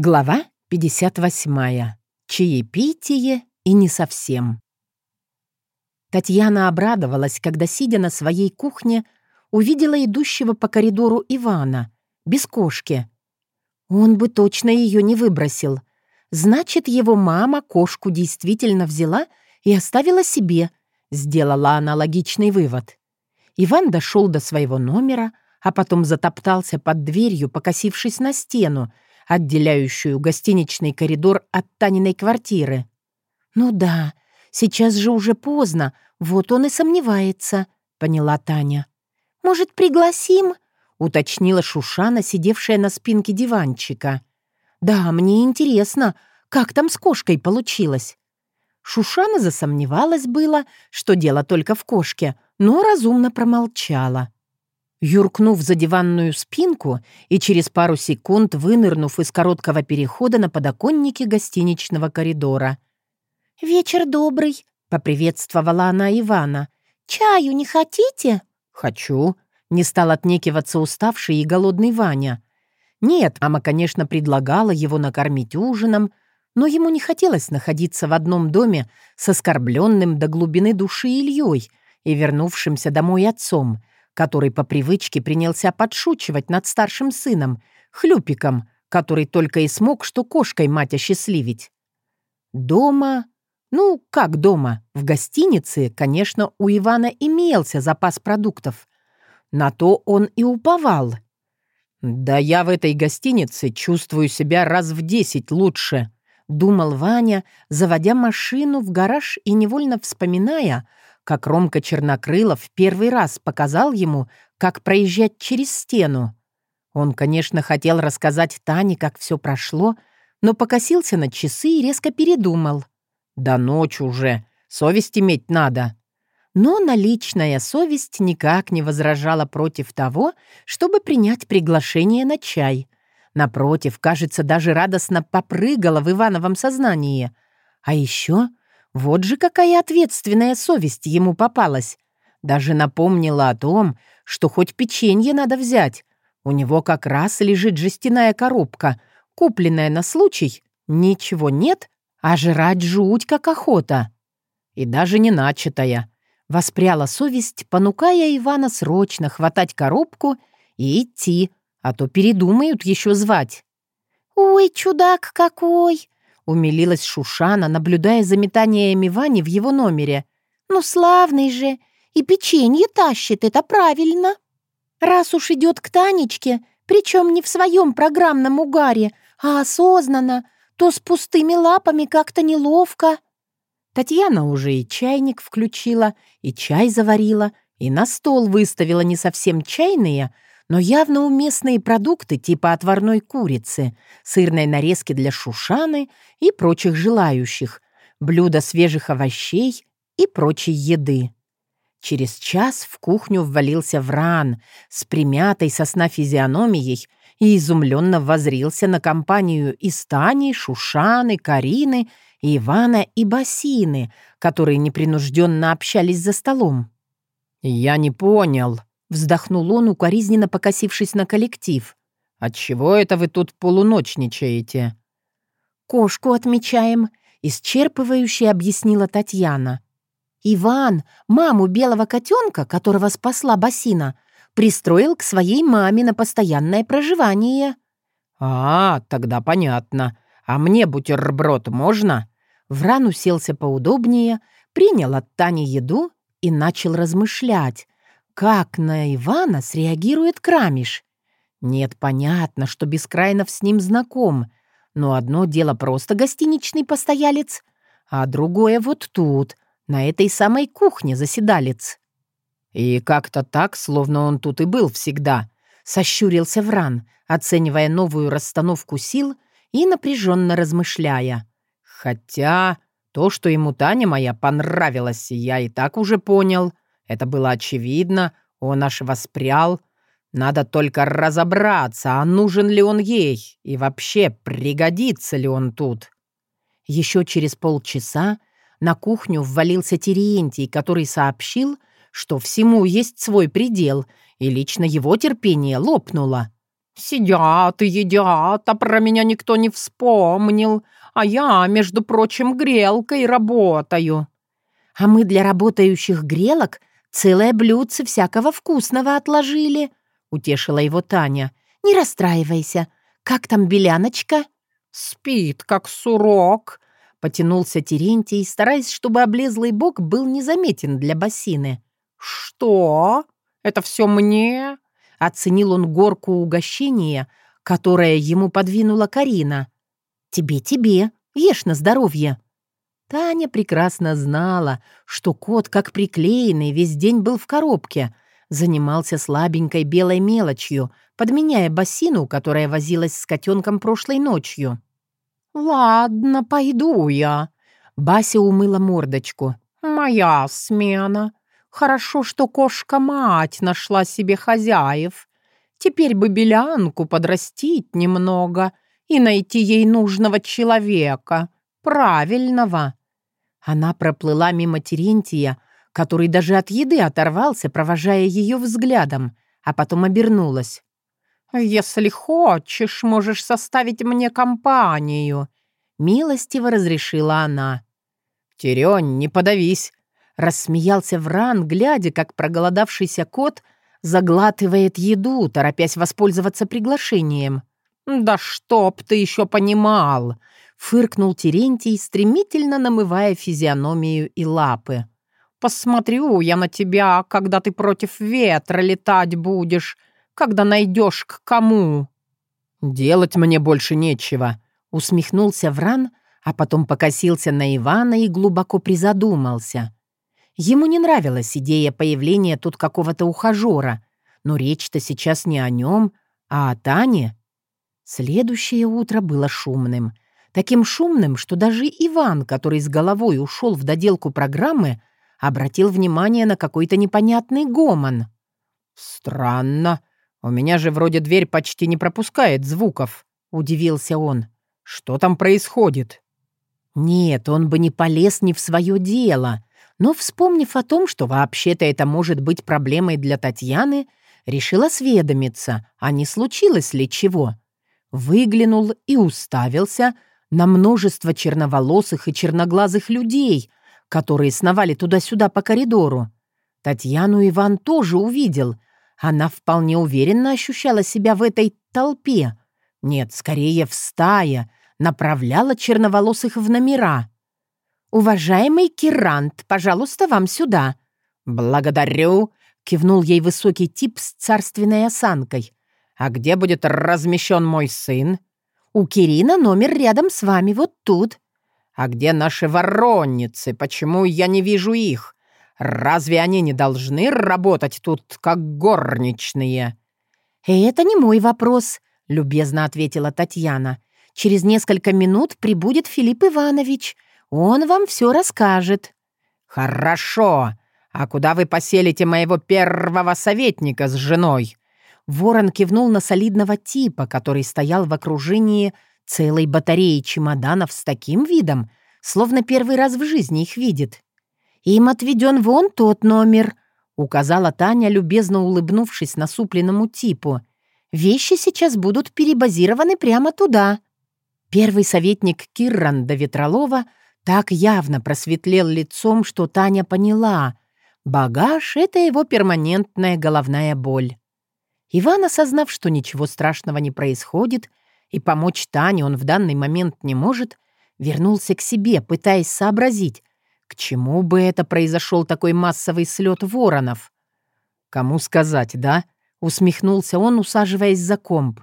Глава 58. Чаепитие и не совсем. Татьяна обрадовалась, когда, сидя на своей кухне, увидела идущего по коридору Ивана, без кошки. Он бы точно ее не выбросил. Значит, его мама кошку действительно взяла и оставила себе, сделала аналогичный вывод. Иван дошел до своего номера, а потом затоптался под дверью, покосившись на стену, отделяющую гостиничный коридор от Таниной квартиры. «Ну да, сейчас же уже поздно, вот он и сомневается», — поняла Таня. «Может, пригласим?» — уточнила Шушана, сидевшая на спинке диванчика. «Да, мне интересно, как там с кошкой получилось?» Шушана засомневалась было, что дело только в кошке, но разумно промолчала юркнув за диванную спинку и через пару секунд вынырнув из короткого перехода на подоконнике гостиничного коридора. «Вечер добрый», — поприветствовала она Ивана. «Чаю не хотите?» «Хочу», — не стал отнекиваться уставший и голодный Ваня. Нет, мама, конечно, предлагала его накормить ужином, но ему не хотелось находиться в одном доме с оскорбленным до глубины души Ильей и вернувшимся домой отцом — который по привычке принялся подшучивать над старшим сыном, хлюпиком, который только и смог что кошкой мать осчастливить. Дома... Ну, как дома? В гостинице, конечно, у Ивана имелся запас продуктов. На то он и уповал. «Да я в этой гостинице чувствую себя раз в десять лучше», — думал Ваня, заводя машину в гараж и невольно вспоминая, как Ромка Чернокрылов первый раз показал ему, как проезжать через стену. Он, конечно, хотел рассказать Тане, как все прошло, но покосился на часы и резко передумал. «Да ночь уже, совесть иметь надо». Но наличная совесть никак не возражала против того, чтобы принять приглашение на чай. Напротив, кажется, даже радостно попрыгала в Ивановом сознании. А еще вот же какая ответственная совесть ему попалась. Даже напомнила о том, что хоть печенье надо взять. У него как раз лежит жестяная коробка, купленная на случай. Ничего нет, а жрать жуть как охота. И даже не начатая. Воспряла совесть, понукая Ивана срочно хватать коробку и идти, а то передумают еще звать. «Ой, чудак какой!» Умилилась Шушана, наблюдая за метаниями Вани в его номере. «Ну, славный же! И печенье тащит, это правильно! Раз уж идет к Танечке, причем не в своем программном угаре, а осознанно, то с пустыми лапами как-то неловко». Татьяна уже и чайник включила, и чай заварила, и на стол выставила не совсем чайные, но явно уместные продукты типа отварной курицы, сырной нарезки для шушаны и прочих желающих, блюда свежих овощей и прочей еды. Через час в кухню ввалился Вран с примятой сосна физиономией и изумленно возрился на компанию из Шушаны, Карины, Ивана и Басины, которые непринужденно общались за столом. «Я не понял», Вздохнул он, укоризненно покосившись на коллектив. «Отчего это вы тут полуночничаете?» «Кошку отмечаем», — исчерпывающе объяснила Татьяна. «Иван, маму белого котенка, которого спасла Басина, пристроил к своей маме на постоянное проживание». «А, тогда понятно. А мне бутерброд можно?» Вран уселся поудобнее, принял от Тани еду и начал размышлять, как на Ивана среагирует Крамиш? Нет, понятно, что Бескрайнов с ним знаком, но одно дело просто гостиничный постоялец, а другое вот тут, на этой самой кухне заседалец. И как-то так, словно он тут и был всегда, сощурился Вран, оценивая новую расстановку сил и напряженно размышляя. Хотя то, что ему Таня моя понравилась, я и так уже понял — это было очевидно, он аж воспрял. Надо только разобраться, а нужен ли он ей, и вообще пригодится ли он тут. Еще через полчаса на кухню ввалился Терентий, который сообщил, что всему есть свой предел, и лично его терпение лопнуло. Сидят и едят, а про меня никто не вспомнил, а я, между прочим, грелкой работаю». «А мы для работающих грелок целое блюдце всякого вкусного отложили», — утешила его Таня. «Не расстраивайся. Как там беляночка?» «Спит, как сурок», — потянулся Терентий, стараясь, чтобы облезлый бок был незаметен для бассины. «Что? Это все мне?» Оценил он горку угощения, которое ему подвинула Карина. «Тебе-тебе, ешь на здоровье». Таня прекрасно знала, что кот, как приклеенный, весь день был в коробке, занимался слабенькой белой мелочью, подменяя бассину, которая возилась с котенком прошлой ночью. «Ладно, пойду я». Бася умыла мордочку. «Моя смена. Хорошо, что кошка-мать нашла себе хозяев. Теперь бы белянку подрастить немного и найти ей нужного человека, правильного». Она проплыла мимо Терентия, который даже от еды оторвался, провожая ее взглядом, а потом обернулась. «Если хочешь, можешь составить мне компанию», — милостиво разрешила она. «Терень, не подавись», — рассмеялся Вран, глядя, как проголодавшийся кот заглатывает еду, торопясь воспользоваться приглашением. «Да чтоб ты еще понимал!» — фыркнул Терентий, стремительно намывая физиономию и лапы. «Посмотрю я на тебя, когда ты против ветра летать будешь, когда найдешь к кому». «Делать мне больше нечего», — усмехнулся Вран, а потом покосился на Ивана и глубоко призадумался. Ему не нравилась идея появления тут какого-то ухажера, но речь-то сейчас не о нем, а о Тане. Следующее утро было шумным. Таким шумным, что даже Иван, который с головой ушел в доделку программы, обратил внимание на какой-то непонятный гомон. «Странно», «У меня же вроде дверь почти не пропускает звуков», — удивился он. «Что там происходит?» Нет, он бы не полез ни в свое дело, но, вспомнив о том, что вообще-то это может быть проблемой для Татьяны, решил осведомиться, а не случилось ли чего. Выглянул и уставился на множество черноволосых и черноглазых людей, которые сновали туда-сюда по коридору. Татьяну Иван тоже увидел — она вполне уверенно ощущала себя в этой толпе. Нет, скорее в стае, направляла черноволосых в номера. «Уважаемый Кирант, пожалуйста, вам сюда». «Благодарю», — кивнул ей высокий тип с царственной осанкой. «А где будет размещен мой сын?» «У Кирина номер рядом с вами, вот тут». «А где наши воронницы? Почему я не вижу их? Разве они не должны работать тут как горничные?» «Это не мой вопрос», — любезно ответила Татьяна. «Через несколько минут прибудет Филипп Иванович. Он вам все расскажет». «Хорошо. А куда вы поселите моего первого советника с женой?» Ворон кивнул на солидного типа, который стоял в окружении целой батареи чемоданов с таким видом, словно первый раз в жизни их видит. «Им отведен вон тот номер», — указала Таня, любезно улыбнувшись насупленному типу. «Вещи сейчас будут перебазированы прямо туда». Первый советник Кирранда Ветролова так явно просветлел лицом, что Таня поняла. Багаж — это его перманентная головная боль. Иван, осознав, что ничего страшного не происходит, и помочь Тане он в данный момент не может, вернулся к себе, пытаясь сообразить, к чему бы это произошел такой массовый слет воронов? Кому сказать, да? Усмехнулся он, усаживаясь за комп.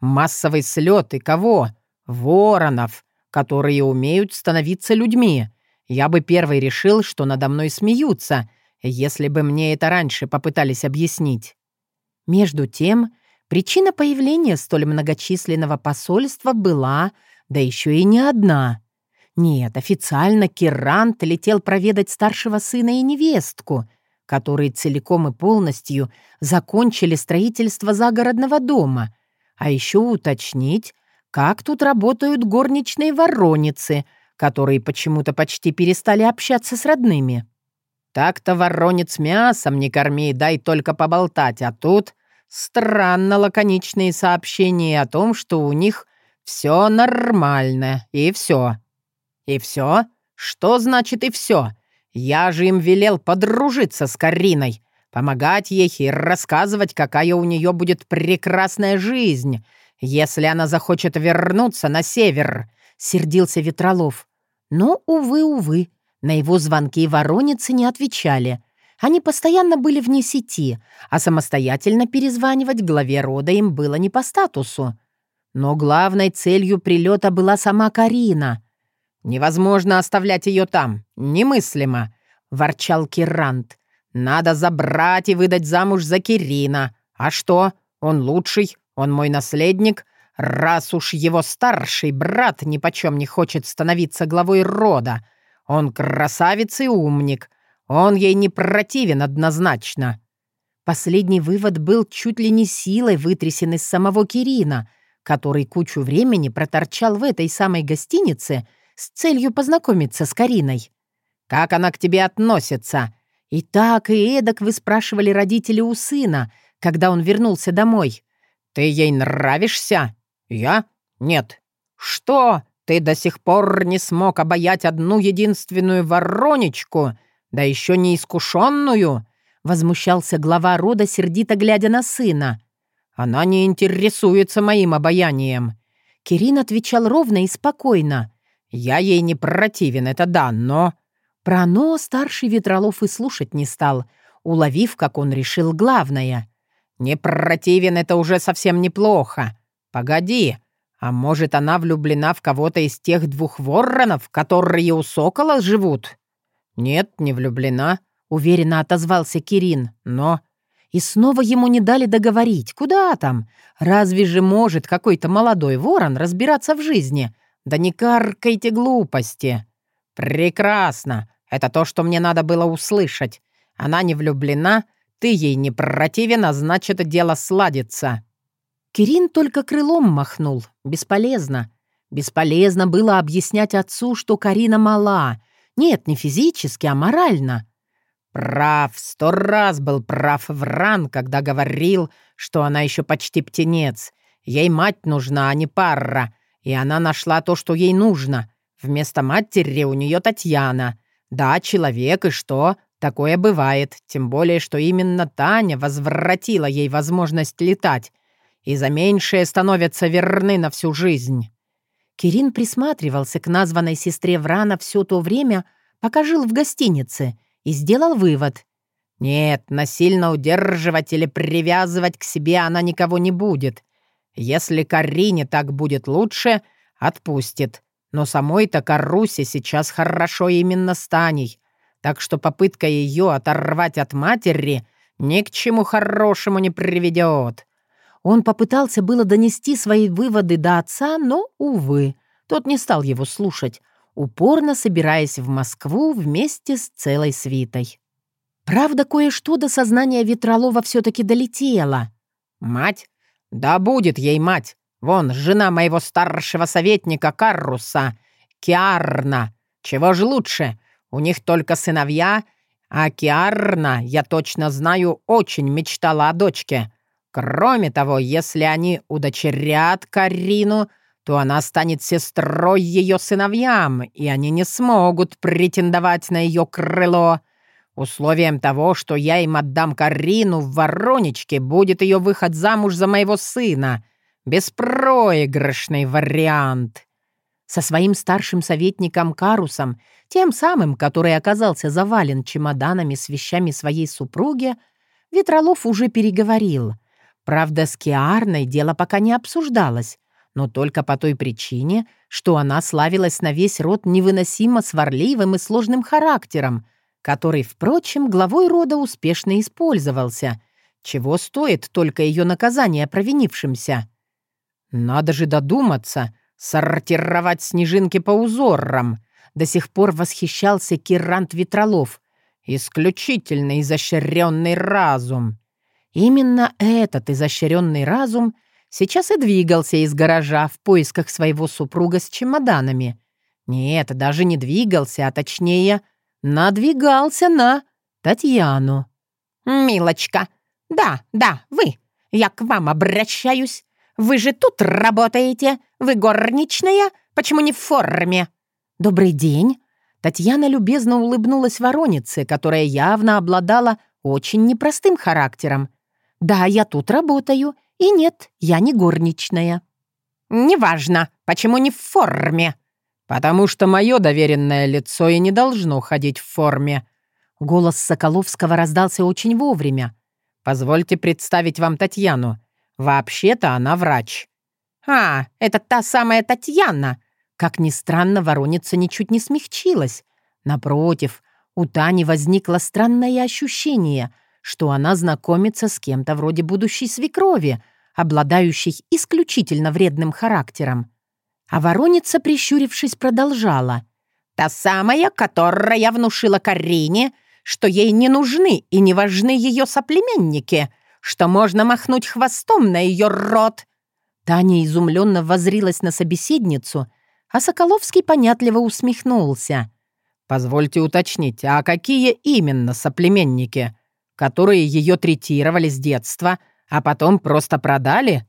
Массовый слет и кого? Воронов, которые умеют становиться людьми. Я бы первый решил, что надо мной смеются, если бы мне это раньше попытались объяснить. Между тем, причина появления столь многочисленного посольства была, да еще и не одна. Нет, официально Керрант летел проведать старшего сына и невестку, которые целиком и полностью закончили строительство загородного дома, а еще уточнить, как тут работают горничные вороницы, которые почему-то почти перестали общаться с родными. Так-то воронец мясом не корми, дай только поболтать, а тут Странно лаконичные сообщения о том, что у них все нормально, и все. И все? Что значит и все? Я же им велел подружиться с Кариной, помогать ей и рассказывать, какая у нее будет прекрасная жизнь, если она захочет вернуться на север», — сердился Ветролов. Но, увы, увы, на его звонки вороницы не отвечали. Они постоянно были вне сети, а самостоятельно перезванивать главе рода им было не по статусу. Но главной целью прилета была сама Карина. «Невозможно оставлять ее там. Немыслимо», — ворчал Кирант. «Надо забрать и выдать замуж за Кирина. А что? Он лучший, он мой наследник. Раз уж его старший брат нипочем не хочет становиться главой рода, он красавец и умник. Он ей не противен однозначно». Последний вывод был чуть ли не силой вытрясен из самого Кирина, который кучу времени проторчал в этой самой гостинице с целью познакомиться с Кариной. «Как она к тебе относится?» И так, и эдак вы спрашивали родители у сына, когда он вернулся домой. «Ты ей нравишься?» «Я? Нет». «Что? Ты до сих пор не смог обаять одну единственную воронечку, да еще не искушенную?» Возмущался глава рода, сердито глядя на сына. «Она не интересуется моим обаянием». Кирин отвечал ровно и спокойно. «Я ей не противен, это да, но...» Про «но» старший Ветролов и слушать не стал, уловив, как он решил главное. «Не противен — это уже совсем неплохо. Погоди, а может, она влюблена в кого-то из тех двух воронов, которые у сокола живут?» «Нет, не влюблена», — уверенно отозвался Кирин, «но...» И снова ему не дали договорить. Куда там? Разве же может какой-то молодой ворон разбираться в жизни? Да не каркайте глупости. Прекрасно. Это то, что мне надо было услышать. Она не влюблена, ты ей не противен, а значит, дело сладится. Кирин только крылом махнул. Бесполезно. Бесполезно было объяснять отцу, что Карина мала. Нет, не физически, а морально. Прав, сто раз был прав Вран, когда говорил, что она еще почти птенец. Ей мать нужна, а не пара. И она нашла то, что ей нужно. Вместо матери у нее Татьяна. Да, человек, и что? Такое бывает. Тем более, что именно Таня возвратила ей возможность летать и за меньшее становятся верны на всю жизнь». Кирин присматривался к названной сестре Врана все то время, пока жил в гостинице, и сделал вывод. «Нет, насильно удерживать или привязывать к себе она никого не будет. Если Карине так будет лучше, отпустит. Но самой-то Карусе сейчас хорошо именно с Таней, так что попытка ее оторвать от матери ни к чему хорошему не приведет. Он попытался было донести свои выводы до отца, но, увы, тот не стал его слушать, упорно собираясь в Москву вместе с целой свитой. Правда, кое-что до сознания Ветролова все-таки долетело. «Мать? Да будет ей мать! Вон, жена моего старшего советника Карруса, Киарна. Чего же лучше? У них только сыновья, а Киарна, я точно знаю, очень мечтала о дочке. Кроме того, если они удочерят Карину, то она станет сестрой ее сыновьям, и они не смогут претендовать на ее крыло. Условием того, что я им отдам Карину в Воронечке, будет ее выход замуж за моего сына. Беспроигрышный вариант. Со своим старшим советником Карусом, тем самым, который оказался завален чемоданами с вещами своей супруги, Ветролов уже переговорил — Правда, с Киарной дело пока не обсуждалось, но только по той причине, что она славилась на весь род невыносимо сварливым и сложным характером, который, впрочем, главой рода успешно использовался, чего стоит только ее наказание провинившимся. «Надо же додуматься, сортировать снежинки по узорам», до сих пор восхищался Кирант Ветролов. «Исключительно изощренный разум». Именно этот изощренный разум сейчас и двигался из гаража в поисках своего супруга с чемоданами. Нет, даже не двигался, а точнее, надвигался на Татьяну. «Милочка, да, да, вы. Я к вам обращаюсь. Вы же тут работаете. Вы горничная. Почему не в форме?» «Добрый день». Татьяна любезно улыбнулась воронице, которая явно обладала очень непростым характером. «Да, я тут работаю. И нет, я не горничная». «Неважно. Почему не в форме?» «Потому что мое доверенное лицо и не должно ходить в форме». Голос Соколовского раздался очень вовремя. «Позвольте представить вам Татьяну. Вообще-то она врач». «А, это та самая Татьяна!» Как ни странно, вороница ничуть не смягчилась. Напротив, у Тани возникло странное ощущение, что она знакомится с кем-то вроде будущей свекрови, обладающей исключительно вредным характером. А вороница, прищурившись, продолжала. «Та самая, которая внушила Карине, что ей не нужны и не важны ее соплеменники, что можно махнуть хвостом на ее рот». Таня изумленно возрилась на собеседницу, а Соколовский понятливо усмехнулся. «Позвольте уточнить, а какие именно соплеменники, которые ее третировали с детства, а потом просто продали?»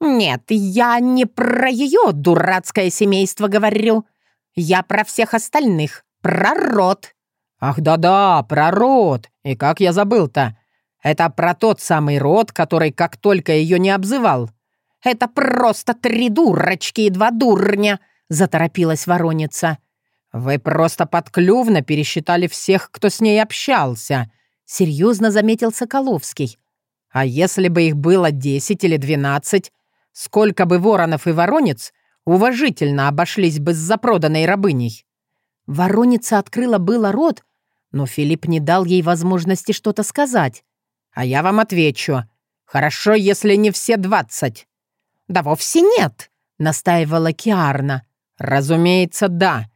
«Нет, я не про ее дурацкое семейство говорю. Я про всех остальных, про род». «Ах да-да, про род. И как я забыл-то? Это про тот самый род, который как только ее не обзывал». «Это просто три дурочки и два дурня», — заторопилась вороница. «Вы просто подклювно пересчитали всех, кто с ней общался», — серьезно заметил Соколовский. «А если бы их было десять или двенадцать, Сколько бы воронов и воронец уважительно обошлись бы с запроданной рабыней. Вороница открыла было рот, но Филипп не дал ей возможности что-то сказать. «А я вам отвечу. Хорошо, если не все двадцать». «Да вовсе нет», — настаивала Киарна. «Разумеется, да.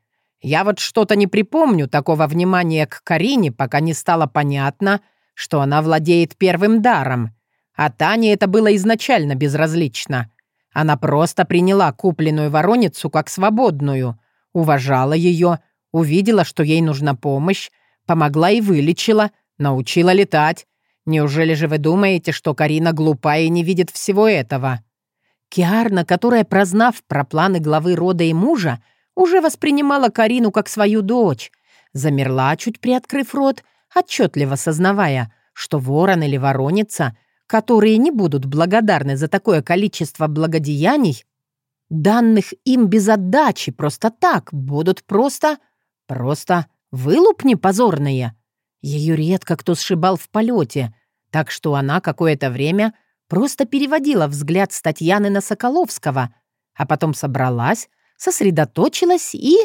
Я вот что-то не припомню такого внимания к Карине, пока не стало понятно, что она владеет первым даром. А Тане это было изначально безразлично. Она просто приняла купленную вороницу как свободную, уважала ее, увидела, что ей нужна помощь, помогла и вылечила, научила летать. Неужели же вы думаете, что Карина глупа и не видит всего этого? Киарна, которая, прознав про планы главы рода и мужа, уже воспринимала Карину как свою дочь, замерла, чуть приоткрыв рот, отчетливо сознавая, что ворон или вороница — которые не будут благодарны за такое количество благодеяний, данных им без отдачи просто так, будут просто... просто вылупни позорные. Ее редко кто сшибал в полете, так что она какое-то время просто переводила взгляд с Татьяны на Соколовского, а потом собралась, сосредоточилась и...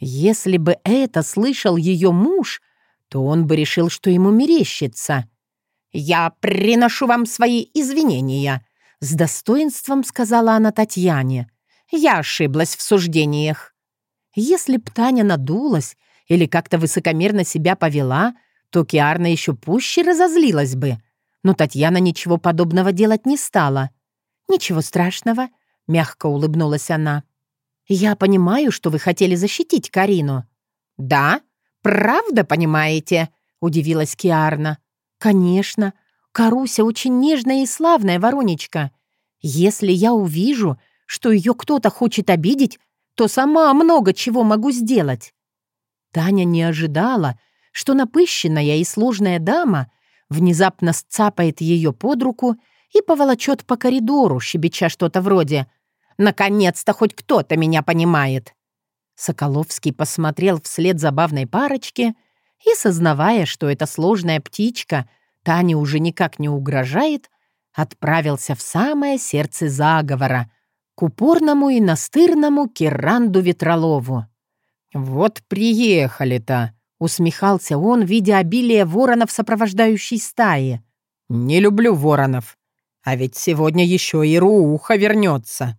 Если бы это слышал ее муж, то он бы решил, что ему мерещится — «Я приношу вам свои извинения», — с достоинством сказала она Татьяне. «Я ошиблась в суждениях». Если б Таня надулась или как-то высокомерно себя повела, то Киарна еще пуще разозлилась бы. Но Татьяна ничего подобного делать не стала. «Ничего страшного», — мягко улыбнулась она. «Я понимаю, что вы хотели защитить Карину». «Да? Правда понимаете?» — удивилась Киарна. «Конечно. Каруся очень нежная и славная воронечка. Если я увижу, что ее кто-то хочет обидеть, то сама много чего могу сделать». Таня не ожидала, что напыщенная и сложная дама внезапно сцапает ее под руку и поволочет по коридору, щебеча что-то вроде «Наконец-то хоть кто-то меня понимает!» Соколовский посмотрел вслед забавной парочке и, сознавая, что эта сложная птичка Тане уже никак не угрожает, отправился в самое сердце заговора, к упорному и настырному Киранду Ветролову. «Вот приехали-то!» — усмехался он, видя обилие воронов сопровождающей стаи. «Не люблю воронов. А ведь сегодня еще и Руха вернется».